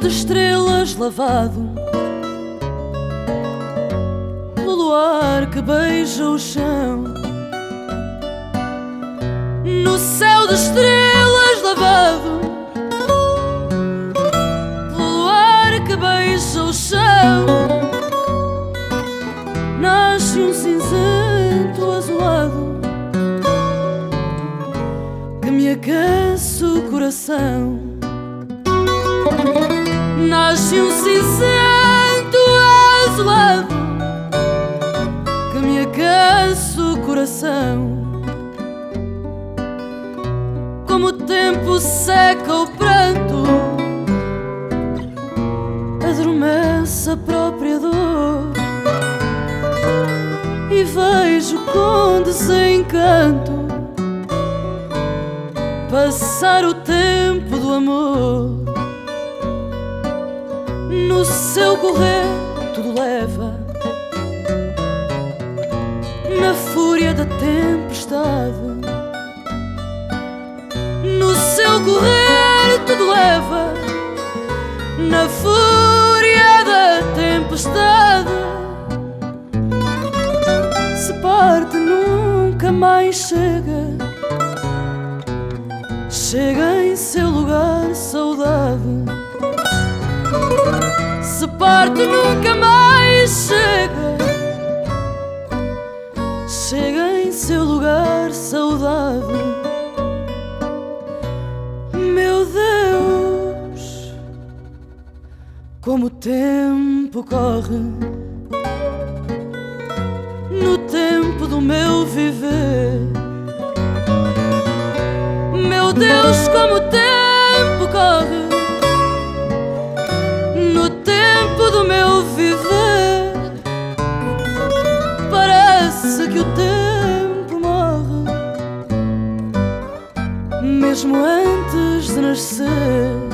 de estrelas lavado no luar que beija o chão. No céu de estrelas lavado pelo luar que beija o chão. Nasce um cinzento azulado que me aquece o coração. Nasce um cinzento azulado que me aquece o coração. Como o tempo seca o pranto, adormece a própria dor. E vejo com desencanto passar o tempo do amor. No seu correr, tudo leva na fúria da tempestade. No seu correr, tudo leva na fúria da tempestade. Se parte, nunca mais chega. Chega em seu lugar, saudade. Parte, nunca mais chega. Chega em seu lugar, saudade. Meu Deus, como o tempo corre no tempo do meu viver. Meu Deus, como o tempo corre que o tempo morre, mesmo antes de nascer.